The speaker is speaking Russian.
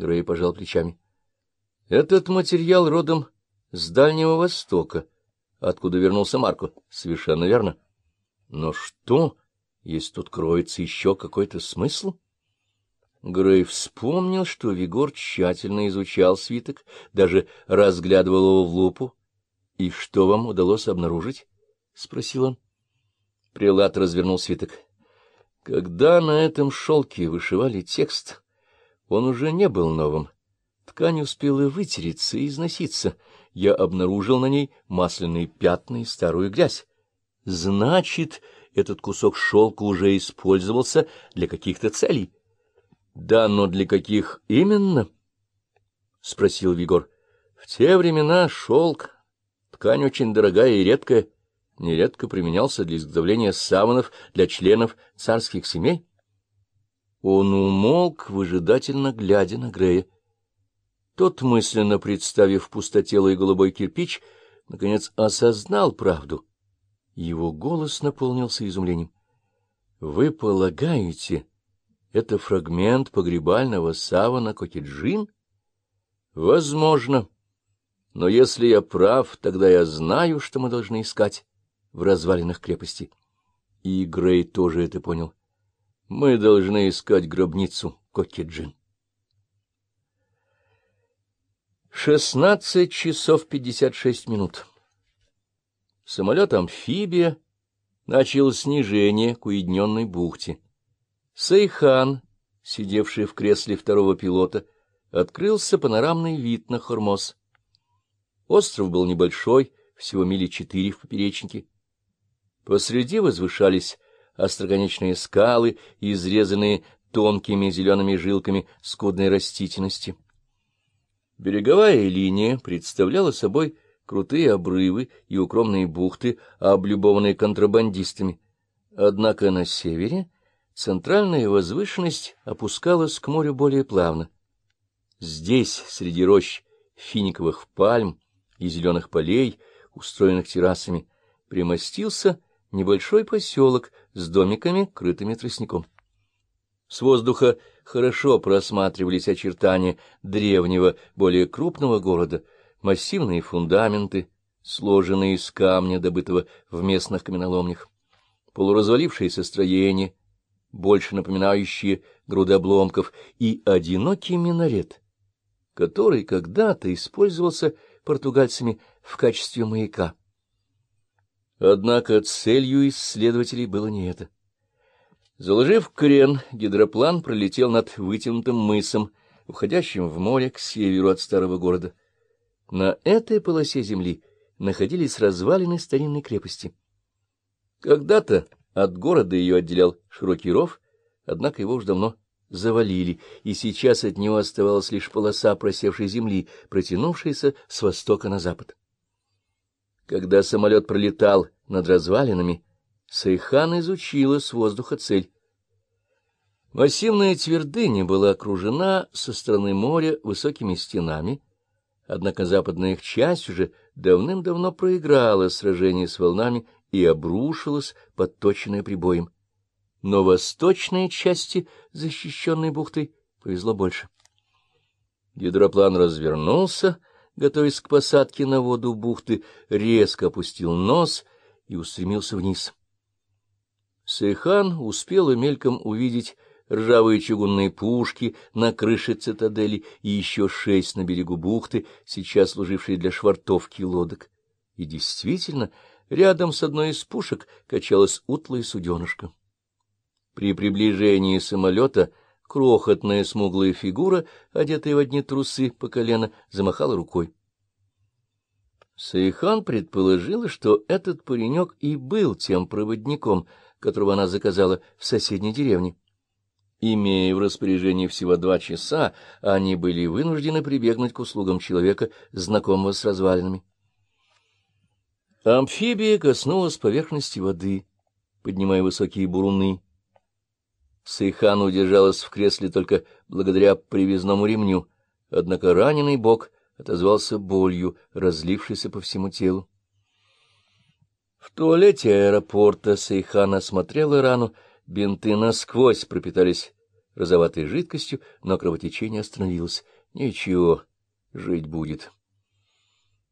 Грей пожал плечами. — Этот материал родом с Дальнего Востока, откуда вернулся Марко. Совершенно верно. Но что, если тут кроется еще какой-то смысл? Грей вспомнил, что Вигор тщательно изучал свиток, даже разглядывал его в лупу. — И что вам удалось обнаружить? — спросил он. Прилад развернул свиток. Когда на этом шелке вышивали текст, он уже не был новым. Ткань успела вытереться и износиться. Я обнаружил на ней масляные пятна и старую грязь. Значит, этот кусок шелка уже использовался для каких-то целей. — Да, но для каких именно? — спросил Вигор. — В те времена шелк — ткань очень дорогая и редкая — нередко применялся для изготовления саванов для членов царских семей. Он умолк, выжидательно глядя на Грея. Тот, мысленно представив пустотелый голубой кирпич, наконец осознал правду. Его голос наполнился изумлением. — Вы полагаете, это фрагмент погребального савана Кокеджин? — Возможно. Но если я прав, тогда я знаю, что мы должны искать в развалинах крепости. И Грей тоже это понял. Мы должны искать гробницу Кокеджин. Шестнадцать часов пятьдесят шесть минут. Самолет-амфибия начал снижение к уединенной бухте. Сейхан, сидевший в кресле второго пилота, открылся панорамный вид на Хормоз. Остров был небольшой, всего мили четыре в поперечнике. Посреди возвышались остроконечные скалы, изрезанные тонкими зелеными жилками скудной растительности. Береговая линия представляла собой крутые обрывы и укромные бухты, облюбованные контрабандистами. Однако на севере центральная возвышенность опускалась к морю более плавно. Здесь, среди рощ финиковых пальм и зеленых полей, устроенных террасами, примостился небольшой поселок с домиками, крытыми тростником. С воздуха хорошо просматривались очертания древнего, более крупного города, массивные фундаменты, сложенные из камня, добытого в местных каменоломнях, полуразвалившиеся строения, больше напоминающие груды обломков, и одинокий минарет, который когда-то использовался португальцами в качестве маяка. Однако целью исследователей было не это. Заложив крен, гидроплан пролетел над вытянутым мысом, уходящим в море к северу от старого города. На этой полосе земли находились развалины старинной крепости. Когда-то от города ее отделял широкий ров, однако его уж давно завалили, и сейчас от него оставалась лишь полоса просевшей земли, протянувшаяся с востока на запад. Когда самолет пролетал над развалинами, Сайхан изучила с воздуха цель. Массивная твердыня была окружена со стороны моря высокими стенами, однако западная их часть уже давным-давно проиграла сражение с волнами и обрушилась, подточенная прибоем. Но восточные части, защищенной бухтой, повезло больше. Гидроплан развернулся, готовясь к посадке на воду бухты, резко опустил нос и устремился вниз. Сейхан успел мельком увидеть ржавые чугунные пушки на крыше цитадели и еще шесть на берегу бухты, сейчас служившие для швартовки лодок. И действительно, рядом с одной из пушек качалось утлое суденышко. При приближении самолета крохотная смуглая фигура, одетая в одни трусы по колено, замахала рукой. Сайхан предположила, что этот паренек и был тем проводником, которого она заказала в соседней деревне. Имея в распоряжении всего два часа, они были вынуждены прибегнуть к услугам человека, знакомого с развалинами. Амфибия коснулась поверхности воды, поднимая высокие буруны. Сейхан удержалась в кресле только благодаря привязному ремню, однако раненый бок отозвался болью, разлившейся по всему телу. В туалете аэропорта Сейхан осмотрела рану, бинты насквозь пропитались розоватой жидкостью, но кровотечение остановилось. Ничего, жить будет.